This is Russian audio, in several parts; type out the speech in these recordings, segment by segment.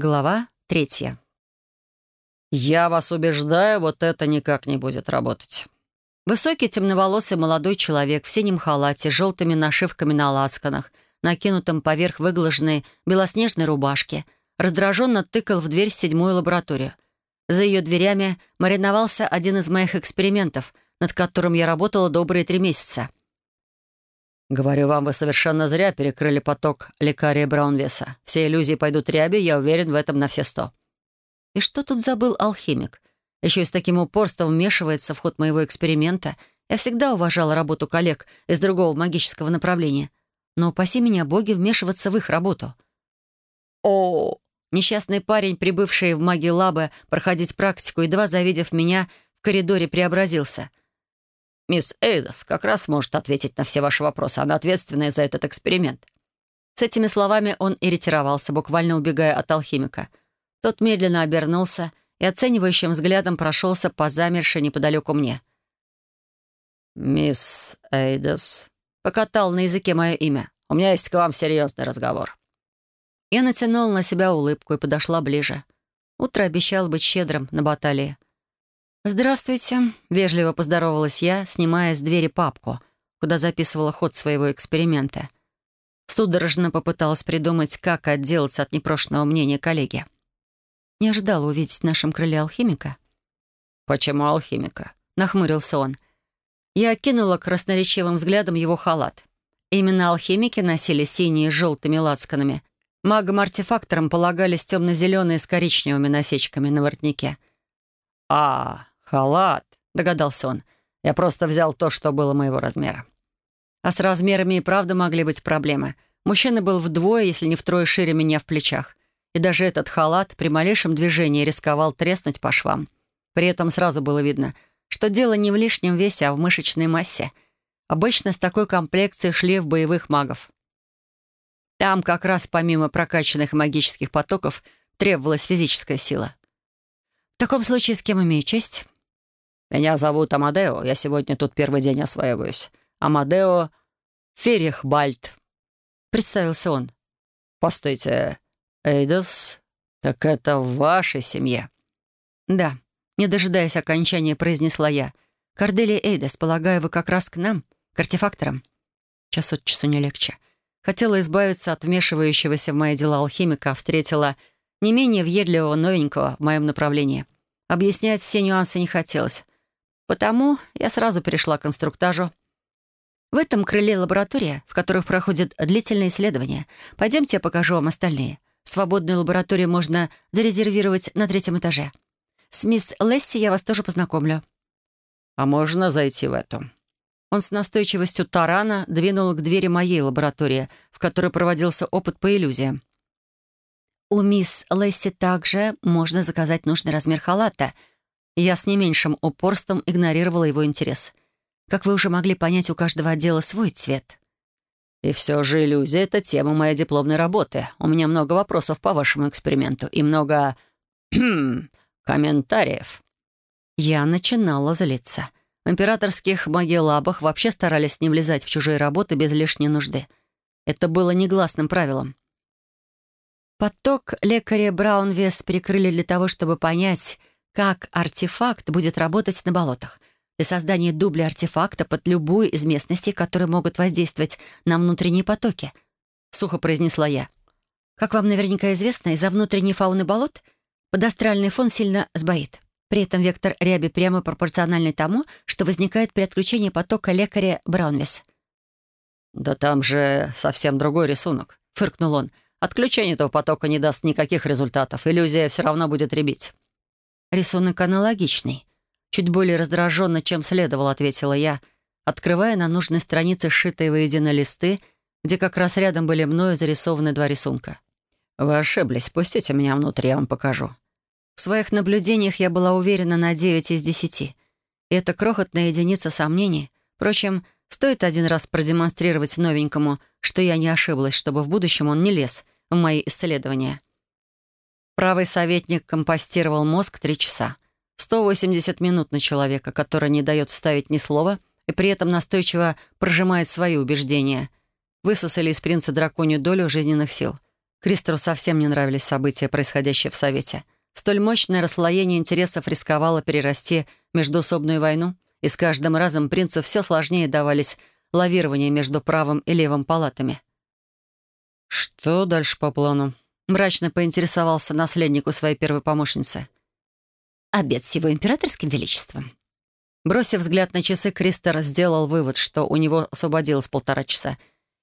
Глава третья. «Я вас убеждаю, вот это никак не будет работать». Высокий темноволосый молодой человек в синем халате с желтыми нашивками на лацканах, накинутым поверх выглаженной белоснежной рубашки, раздраженно тыкал в дверь седьмую лабораторию. За ее дверями мариновался один из моих экспериментов, над которым я работала добрые три месяца. «Говорю вам, вы совершенно зря перекрыли поток лекария Браунвеса. Все иллюзии пойдут ряби, я уверен в этом на все сто». И что тут забыл алхимик? Еще и с таким упорством вмешивается в ход моего эксперимента. Я всегда уважала работу коллег из другого магического направления. Но упаси меня, боги, вмешиваться в их работу. О, Несчастный парень, прибывший в маги лабы проходить практику, едва завидев меня, в коридоре преобразился. «Мисс Эйдас как раз может ответить на все ваши вопросы. Она ответственная за этот эксперимент». С этими словами он и ретировался, буквально убегая от алхимика. Тот медленно обернулся и оценивающим взглядом прошелся по замершей неподалеку мне. «Мисс Эйдас», — покатал на языке мое имя, — «у меня есть к вам серьезный разговор». Я натянула на себя улыбку и подошла ближе. Утро обещало быть щедрым на баталии. «Здравствуйте», — вежливо поздоровалась я, снимая с двери папку, куда записывала ход своего эксперимента. Судорожно попыталась придумать, как отделаться от непрошенного мнения коллеги. Не ожидала увидеть в нашем крыле алхимика. «Почему алхимика?» — нахмурился он. Я окинула красноречивым взглядом его халат. Именно алхимики носили синие с желтыми лацканами. Магам-артефакторам полагались темно-зеленые с коричневыми насечками на воротнике. «А, «Халат», — догадался он. «Я просто взял то, что было моего размера». А с размерами и правда могли быть проблемы. Мужчина был вдвое, если не втрое шире меня в плечах. И даже этот халат при малейшем движении рисковал треснуть по швам. При этом сразу было видно, что дело не в лишнем весе, а в мышечной массе. Обычно с такой комплекцией шли в боевых магов. Там как раз помимо прокачанных магических потоков требовалась физическая сила. В таком случае с кем имею честь? «Меня зовут Амадео. Я сегодня тут первый день осваиваюсь. Амадео Ферихбальд», — представился он. «Постойте, Эйдос, так это в вашей семье?» «Да», — не дожидаясь окончания, произнесла я. «Корделия Эйдос, полагаю, вы как раз к нам, к артефакторам?» Час от часу не легче. Хотела избавиться от вмешивающегося в мои дела алхимика, встретила не менее въедливого новенького в моем направлении. Объяснять все нюансы не хотелось. Потому я сразу перешла к инструктажу. В этом крыле лаборатория, в которых проходят длительные исследования. Пойдемте, я покажу вам остальные. Свободную лабораторию можно зарезервировать на третьем этаже. С мисс Лесси я вас тоже познакомлю. А можно зайти в эту? Он с настойчивостью тарана двинул к двери моей лаборатории, в которой проводился опыт по иллюзиям. У мисс Лесси также можно заказать нужный размер халата — я с не меньшим упорством игнорировала его интерес. Как вы уже могли понять, у каждого отдела свой цвет. И все же иллюзия — это тема моей дипломной работы. У меня много вопросов по вашему эксперименту и много... комментариев. Я начинала злиться. В императорских магиолабах вообще старались не влезать в чужие работы без лишней нужды. Это было негласным правилом. Поток лекаря Браунвес перекрыли для того, чтобы понять, как артефакт будет работать на болотах. Для создания дубля артефакта под любую из местностей, которые могут воздействовать на внутренние потоки. Сухо произнесла я. Как вам наверняка известно, из-за внутренней фауны болот подастральный фон сильно сбоит. При этом вектор ряби прямо пропорциональный тому, что возникает при отключении потока лекаря Браунвис. «Да там же совсем другой рисунок», — фыркнул он. «Отключение этого потока не даст никаких результатов. Иллюзия все равно будет ребить». Рисунок аналогичный. Чуть более раздраженно, чем следовало, ответила я, открывая на нужной странице сшитые воедино листы, где как раз рядом были мною зарисованы два рисунка. «Вы ошиблись. Пустите меня внутрь, я вам покажу». В своих наблюдениях я была уверена на 9 из 10. И это крохотная единица сомнений. Впрочем, стоит один раз продемонстрировать новенькому, что я не ошиблась, чтобы в будущем он не лез в мои исследования. Правый советник компостировал мозг три часа. 180 минут на человека, который не дает вставить ни слова и при этом настойчиво прожимает свои убеждения. Высосали из принца драконью долю жизненных сил. Кристору совсем не нравились события, происходящие в Совете. Столь мощное расслоение интересов рисковало перерасти междуусобную войну, и с каждым разом принцу все сложнее давались лавирования между правым и левым палатами. «Что дальше по плану?» — мрачно поинтересовался наследник у своей первой помощницы. «Обед с его императорским величеством». Бросив взгляд на часы, Кристер сделал вывод, что у него освободилось полтора часа.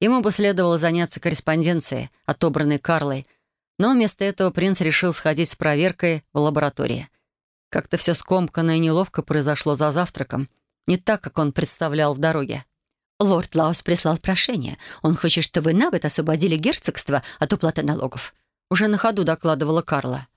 Ему бы следовало заняться корреспонденцией, отобранной Карлой, но вместо этого принц решил сходить с проверкой в лаборатории. Как-то все скомканно и неловко произошло за завтраком, не так, как он представлял в дороге. «Лорд Лаус прислал прошение. Он хочет, чтобы вы на год освободили герцогство от уплаты налогов». Уже на ходу докладывала Карла.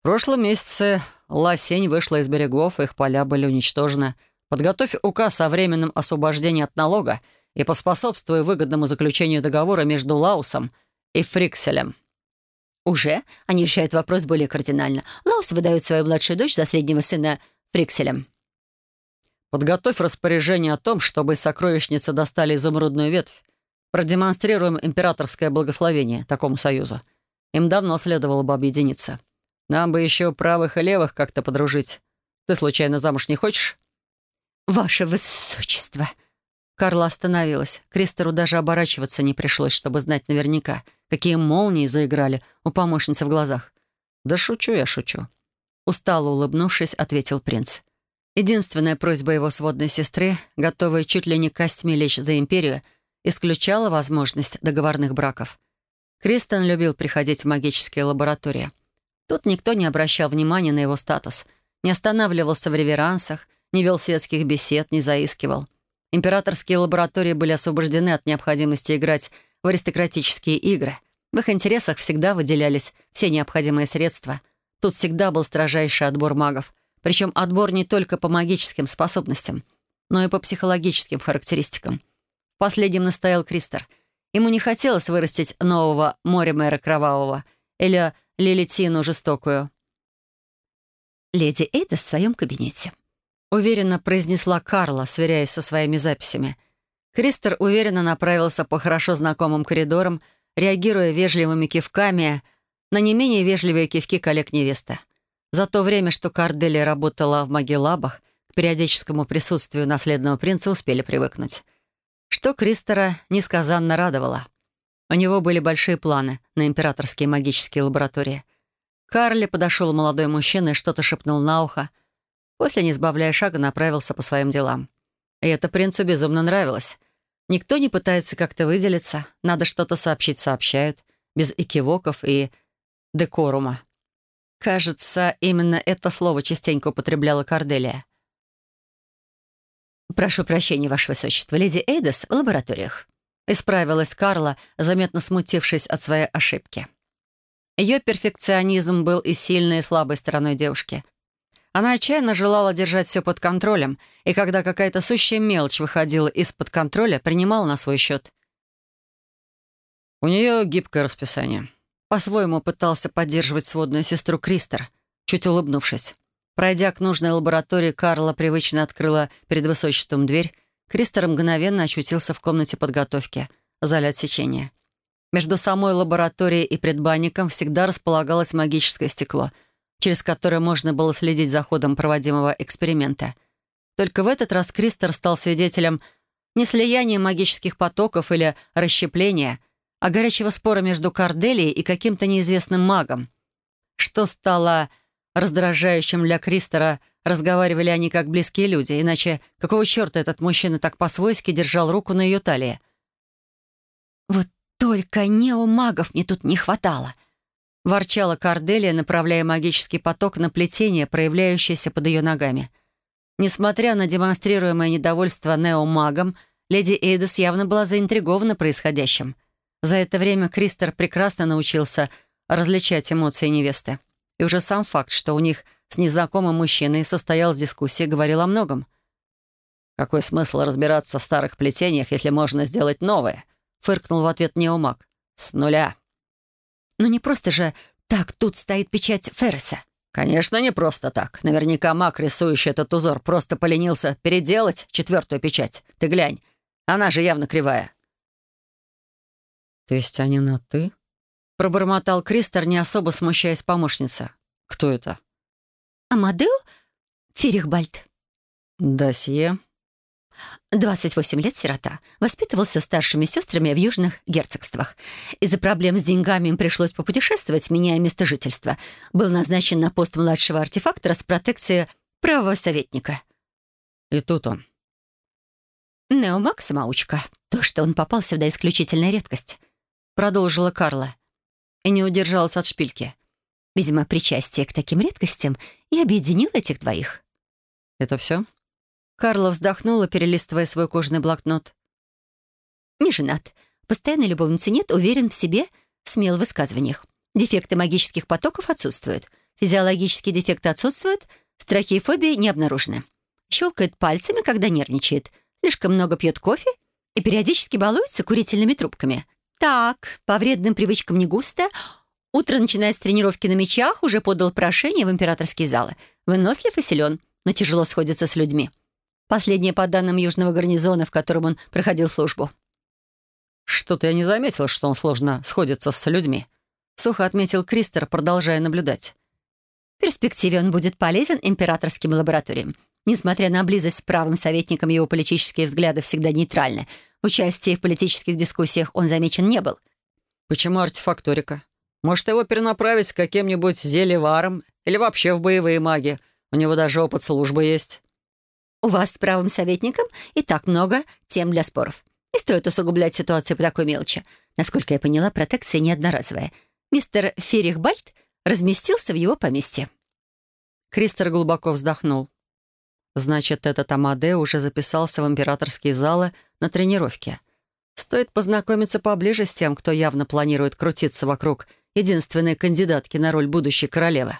В прошлом месяце Лосень вышла из берегов, их поля были уничтожены. Подготовь указ о временном освобождении от налога и поспособствуй выгодному заключению договора между Лаусом и Фрикселем. Уже? Они решают вопрос более кардинально. Лаус выдает свою младшую дочь за среднего сына Фрикселем. Подготовь распоряжение о том, чтобы из сокровищницы достали изумрудную ветвь. Продемонстрируем императорское благословение такому союзу. Им давно следовало бы объединиться. Нам бы еще правых и левых как-то подружить. Ты случайно замуж не хочешь?» «Ваше высочество!» Карла остановилась. Кристору даже оборачиваться не пришлось, чтобы знать наверняка, какие молнии заиграли у помощницы в глазах. «Да шучу я, шучу». Устало улыбнувшись, ответил принц. Единственная просьба его сводной сестры, готовая чуть ли не костьми лечь за империю, исключала возможность договорных браков. Кристен любил приходить в магические лаборатории. Тут никто не обращал внимания на его статус, не останавливался в реверансах, не вел светских бесед, не заискивал. Императорские лаборатории были освобождены от необходимости играть в аристократические игры. В их интересах всегда выделялись все необходимые средства. Тут всегда был строжайший отбор магов — причем отбор не только по магическим способностям, но и по психологическим характеристикам. Последним настоял Кристер. Ему не хотелось вырастить нового Моримера Кровавого или Лилитину Жестокую. «Леди Эйда в своем кабинете», — уверенно произнесла Карла, сверяясь со своими записями. Кристер уверенно направился по хорошо знакомым коридорам, реагируя вежливыми кивками на не менее вежливые кивки коллег невесты. За то время, что Кардели работала в Магеллабах, к периодическому присутствию наследного принца успели привыкнуть. Что Кристера несказанно радовало. У него были большие планы на императорские магические лаборатории. Карли подошел молодой мужчина и что-то шепнул на ухо. После, не сбавляя шага, направился по своим делам. И это принцу безумно нравилось. Никто не пытается как-то выделиться, надо что-то сообщить, сообщают, без экивоков и декорума. Кажется, именно это слово частенько употребляла Корделия. «Прошу прощения, Ваше Высочество, леди Эйдес в лабораториях», исправилась Карла, заметно смутившись от своей ошибки. Ее перфекционизм был и сильной, и слабой стороной девушки. Она отчаянно желала держать все под контролем, и когда какая-то сущая мелочь выходила из-под контроля, принимала на свой счет. У нее гибкое расписание. По-своему пытался поддерживать сводную сестру Кристер, чуть улыбнувшись. Пройдя к нужной лаборатории, Карла привычно открыла перед высочеством дверь. Кристер мгновенно очутился в комнате подготовки, зале отсечения. Между самой лабораторией и предбанником всегда располагалось магическое стекло, через которое можно было следить за ходом проводимого эксперимента. Только в этот раз Кристер стал свидетелем не слияния магических потоков или расщепления, а горячего спора между Корделией и каким-то неизвестным магом. Что стало раздражающим для Кристера, разговаривали они как близкие люди, иначе какого черта этот мужчина так по-свойски держал руку на ее талии? «Вот только неомагов мне тут не хватало», — ворчала Корделия, направляя магический поток на плетение, проявляющееся под ее ногами. Несмотря на демонстрируемое недовольство неомагом, леди Эйдес явно была заинтригована происходящим — за это время Кристер прекрасно научился различать эмоции невесты. И уже сам факт, что у них с незнакомым мужчиной состоялась дискуссия, говорил о многом. «Какой смысл разбираться в старых плетениях, если можно сделать новое?» — фыркнул в ответ неумаг. «С нуля». «Ну не просто же так тут стоит печать Ферреса». «Конечно, не просто так. Наверняка маг, рисующий этот узор, просто поленился переделать четвертую печать. Ты глянь, она же явно кривая». «То есть они на «ты»?» Пробормотал Кристер, не особо смущаясь помощница. «Кто это?» «Амадео Ферихбальд». «Досье». 28 лет сирота. Воспитывался старшими сестрами в южных герцогствах. Из-за проблем с деньгами им пришлось попутешествовать, меняя место жительства. Был назначен на пост младшего артефактора с протекцией правого советника. И тут он. Неомаг — самоучка. То, что он попал сюда, исключительная редкость. Продолжила Карла. И не удержалась от шпильки. Видимо, причастие к таким редкостям и объединил этих двоих. «Это все?» Карла вздохнула, перелистывая свой кожаный блокнот. «Не женат. Постоянной любовницы нет, уверен в себе, смел в высказываниях. Дефекты магических потоков отсутствуют. Физиологические дефекты отсутствуют, страхи и фобии не обнаружены. Щелкает пальцами, когда нервничает, слишком много пьет кофе и периодически балуется курительными трубками. Так, по вредным привычкам не густо. Утро начинает с тренировки на мечах, уже подал прошение в императорские залы. Вынослив и силен, но тяжело сходится с людьми. Последнее по данным Южного гарнизона, в котором он проходил службу. «Что-то я не заметил, что он сложно сходится с людьми», — сухо отметил Кристер, продолжая наблюдать. В перспективе он будет полезен императорским лабораториям. Несмотря на близость с правым советником, его политические взгляды всегда нейтральны. В участии в политических дискуссиях он замечен не был. «Почему артефакторика? Может, его перенаправить к каким-нибудь зелеварам или вообще в боевые маги? У него даже опыт службы есть». У вас с правым советником и так много тем для споров. Не стоит усугублять ситуацию по такой мелочи. Насколько я поняла, протекция не одноразовая. Мистер Ферихбальд разместился в его поместье. Кристер глубоко вздохнул. Значит, этот Амаде уже записался в императорские залы на тренировке. Стоит познакомиться поближе с тем, кто явно планирует крутиться вокруг единственной кандидатки на роль будущей королевы.